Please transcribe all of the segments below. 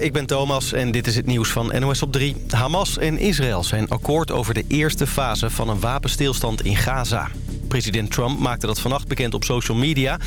ik ben Thomas en dit is het nieuws van NOS op 3. Hamas en Israël zijn akkoord over de eerste fase van een wapenstilstand in Gaza. President Trump maakte dat vannacht bekend op social media.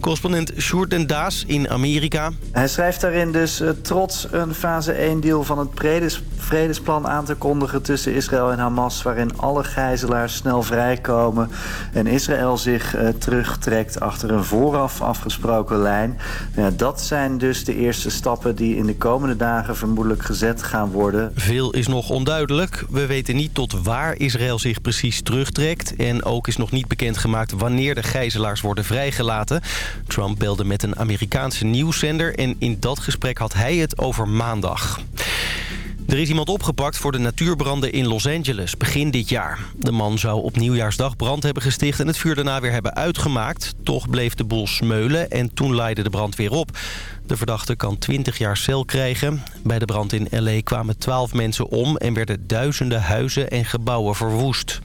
Correspondent Sjoerd den Daas in Amerika. Hij schrijft daarin dus uh, trots een fase 1-deal van het vredes, vredesplan aan te kondigen tussen Israël en Hamas... waarin alle gijzelaars snel vrijkomen en Israël zich uh, terugtrekt achter een vooraf afgesproken lijn. Ja, dat zijn dus de eerste stappen die in de komende dagen vermoedelijk gezet gaan worden. Veel is nog onduidelijk. We weten niet tot waar Israël zich precies terugtrekt en ook is nog niet bekendgemaakt wanneer de gijzelaars worden vrijgelaten. Trump belde met een Amerikaanse nieuwszender en in dat gesprek had hij het over maandag. Er is iemand opgepakt voor de natuurbranden in Los Angeles begin dit jaar. De man zou op nieuwjaarsdag brand hebben gesticht en het vuur daarna weer hebben uitgemaakt. Toch bleef de boel smeulen en toen leidde de brand weer op. De verdachte kan 20 jaar cel krijgen. Bij de brand in L.A. kwamen 12 mensen om en werden duizenden huizen en gebouwen verwoest.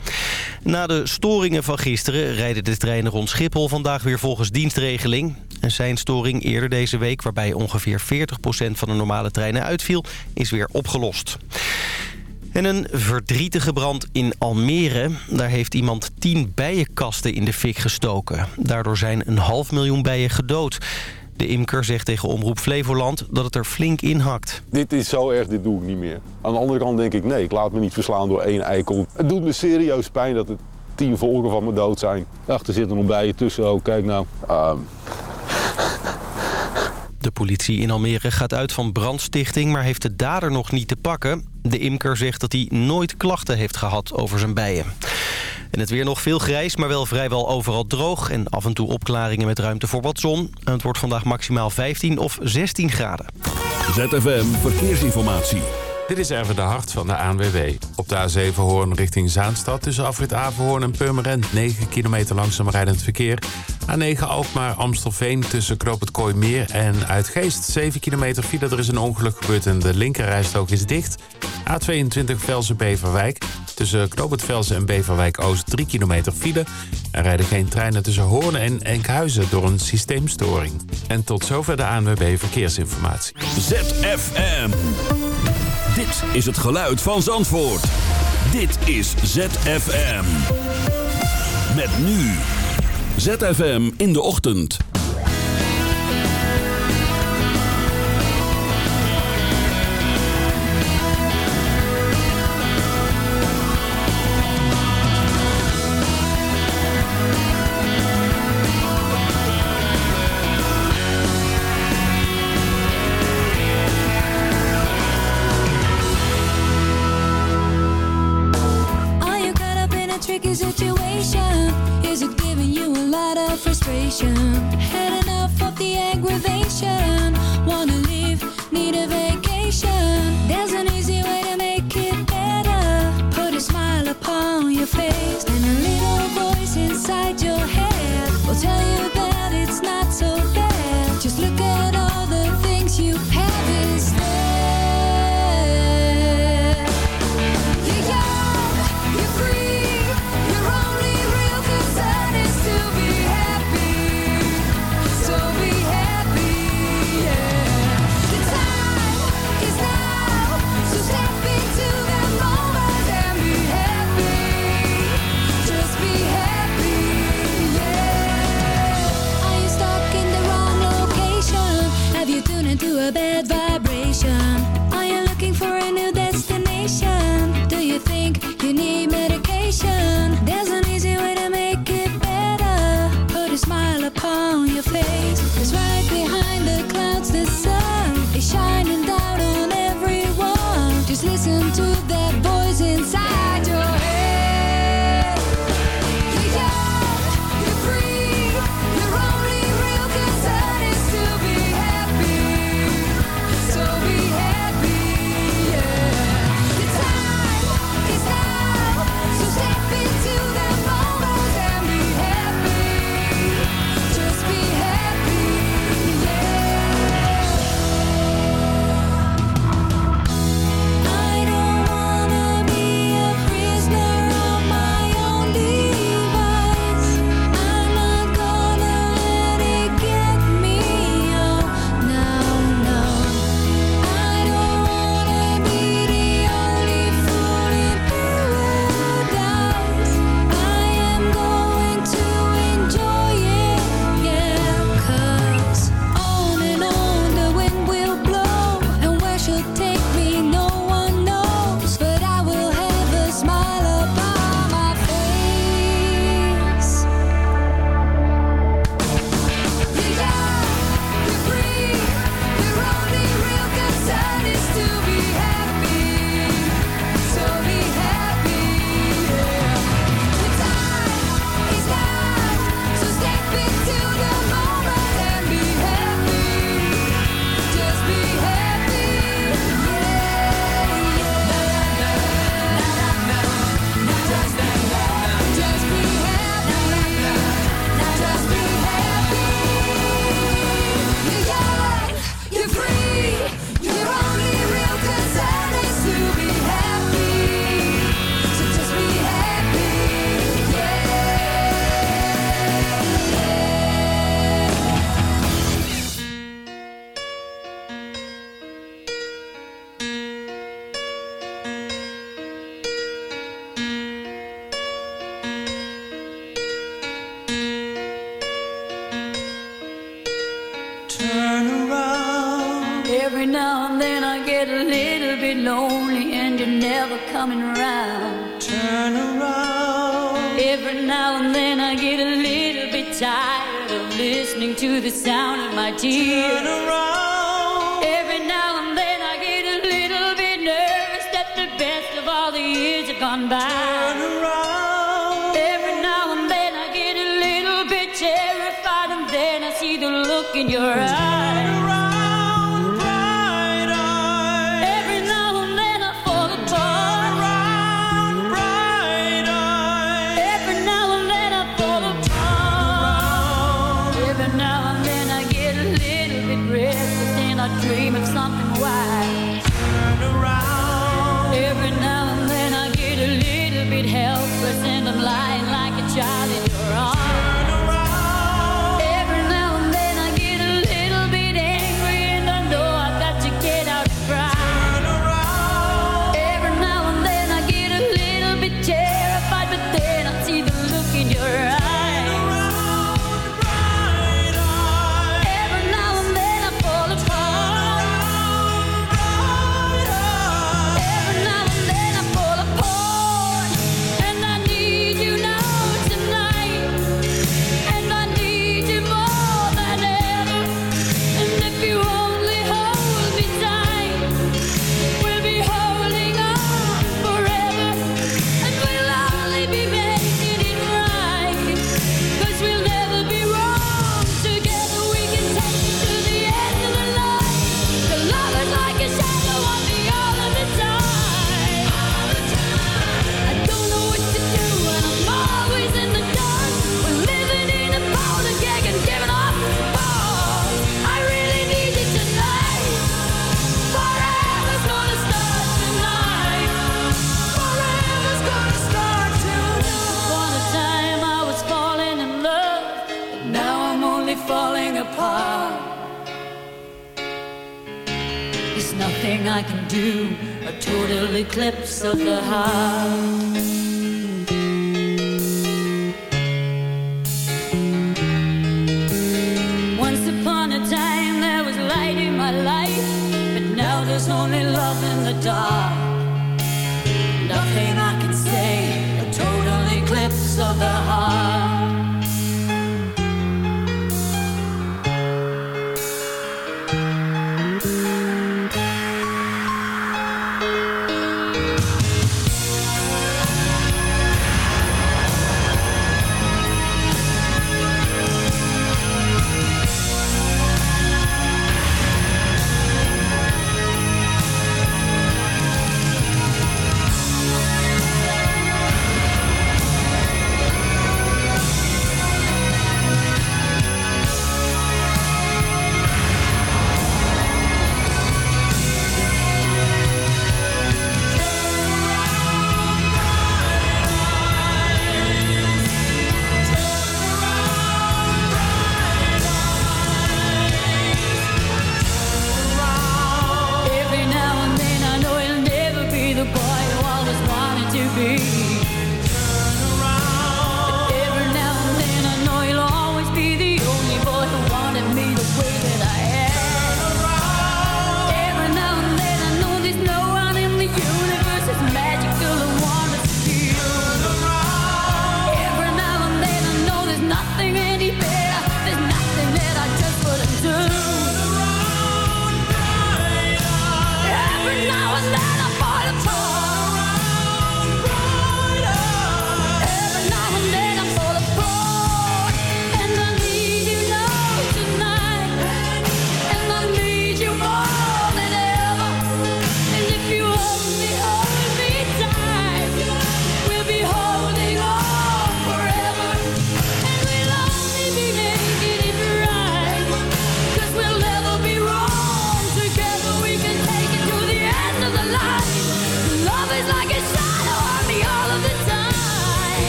Na de storingen van gisteren rijden de treinen rond Schiphol vandaag weer volgens dienstregeling. Een seinstoring eerder deze week waarbij ongeveer 40% van de normale treinen uitviel is weer opgelost. En een verdrietige brand in Almere. Daar heeft iemand tien bijenkasten in de fik gestoken. Daardoor zijn een half miljoen bijen gedood. De imker zegt tegen Omroep Flevoland dat het er flink inhakt. Dit is zo erg, dit doe ik niet meer. Aan de andere kant denk ik, nee, ik laat me niet verslaan door één eikel. Het doet me serieus pijn dat er tien volken van me dood zijn. Ach, er zitten nog bijen tussen ook, kijk nou. Uh, de politie in Almere gaat uit van brandstichting, maar heeft de dader nog niet te pakken. De imker zegt dat hij nooit klachten heeft gehad over zijn bijen. En het weer nog veel grijs, maar wel vrijwel overal droog. En af en toe opklaringen met ruimte voor wat zon. En het wordt vandaag maximaal 15 of 16 graden. ZFM Verkeersinformatie. Dit is even de hart van de ANWB. Op de A7 Hoorn richting Zaanstad tussen afrit Averhoorn en Purmerend... 9 kilometer langzaam rijdend verkeer. A9 Alkmaar Amstelveen tussen Knoop het Kooimeer en Uitgeest. 7 kilometer file, er is een ongeluk gebeurd en de linkerrijstrook is dicht. A22 Velsen-Beverwijk tussen Knoop het Velsen en Beverwijk-Oost 3 kilometer file. Er rijden geen treinen tussen Hoorn en Enkhuizen door een systeemstoring. En tot zover de ANWB Verkeersinformatie. ZFM. Dit is het geluid van Zandvoort. Dit is ZFM. Met nu. ZFM in de ochtend. Of frustration? Had enough of the aggravation. Wanna leave, need a vacation.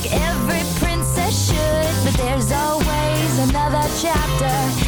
like every princess should, but there's always another chapter.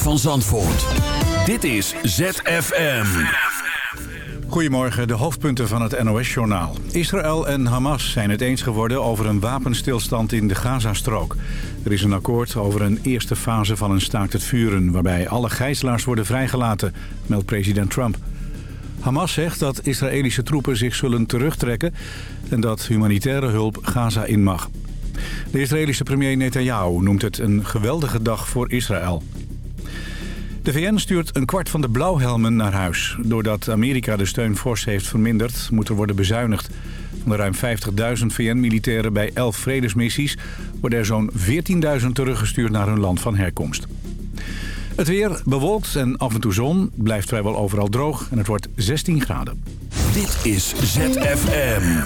van Zandvoort. Dit is ZFM. Goedemorgen, de hoofdpunten van het NOS-journaal. Israël en Hamas zijn het eens geworden over een wapenstilstand in de Gazastrook. Er is een akkoord over een eerste fase van een staakt het vuren... waarbij alle gijzelaars worden vrijgelaten, meldt president Trump. Hamas zegt dat Israëlische troepen zich zullen terugtrekken... en dat humanitaire hulp Gaza in mag. De Israëlische premier Netanyahu noemt het een geweldige dag voor Israël. De VN stuurt een kwart van de blauwhelmen naar huis. Doordat Amerika de steun fors heeft verminderd, moet er worden bezuinigd. Van de ruim 50.000 VN-militairen bij 11 vredesmissies... worden er zo'n 14.000 teruggestuurd naar hun land van herkomst. Het weer bewolkt en af en toe zon, blijft vrijwel overal droog... en het wordt 16 graden. Dit is ZFM.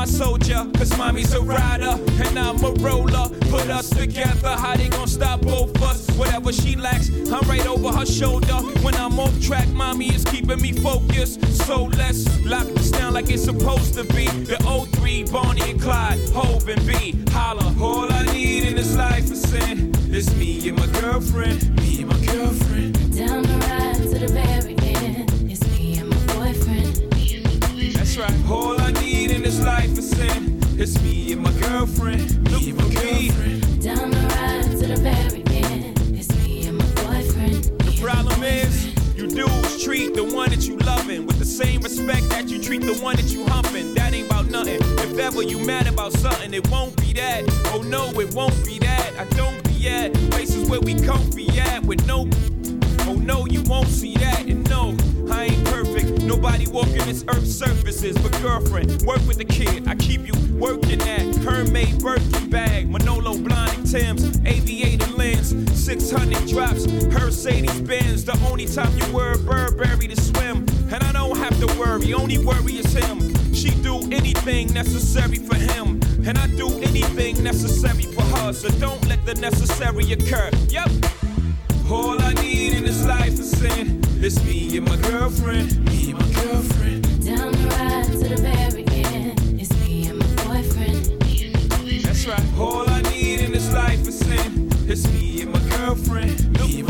my soldier, cause mommy's a ride. one that you humping, that ain't about nothing. If ever you mad about something, it won't be that. Oh no, it won't be that. I don't be at places where we comfy at with no. Oh no, you won't see that. And no, I ain't perfect. Nobody walking this earth's surfaces. But girlfriend, work with the kid. I keep you working at Hermaid Birkin bag, Manolo Blahnik Tim's, aviator lens, 600 drops, Mercedes Benz. The only time you were Burberry to swim to worry, only worry is him. She do anything necessary for him, and I do anything necessary for her. So don't let the necessary occur. Yep. All I need in this life is sin. It's me and my girlfriend. Me and my girlfriend. Down the ride to the barricade. It's me and my boyfriend. That's right. All I need in this life is sin. It's me and my girlfriend. Me and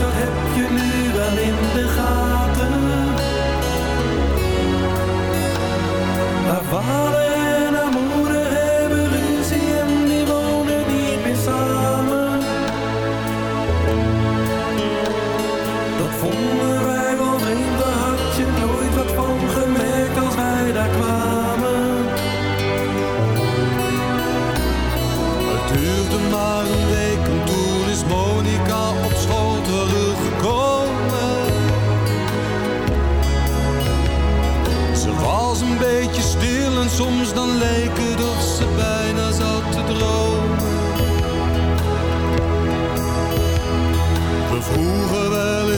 dat heb je nu wel in de gaten. Haar vader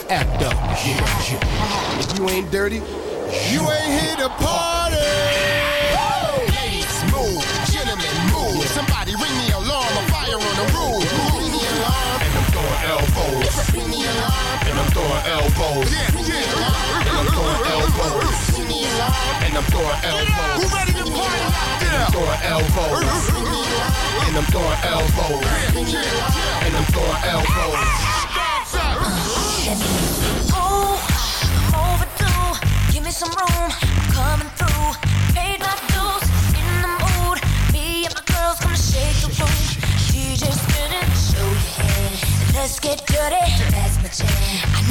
To clean my act up. If you ain't dirty, you ain't here to party. Ladies, move. Gentlemen, move. Somebody ring the alarm. A fire on the roof. Ring the alarm. And I'm throwing elbows. Ring the alarm. And I'm throwing elbows. Yeah, yeah. And I'm throwing elbows. Ring the alarm. And I'm throwing elbows. Who ready to party out And I'm throwing elbows. And I'm throwing elbows. And I'm throwing elbows. Let's get dirty. That's my jam.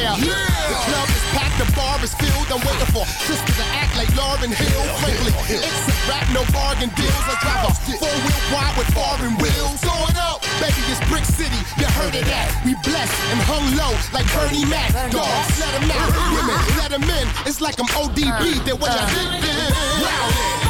Yeah. The club is packed, the bar is filled. I'm waiting for sisters to act like Lauren Hill. Frankly, it's a rap, no bargain deals. I drive a four wheel wide with foreign wheels. Throw it up, baby, it's Brick City. You heard of that? We blessed and hung low like Bernie Mac. Dogs, let 'em out. Women, let 'em in. It's like I'm ODB. They're what y'all think. Uh.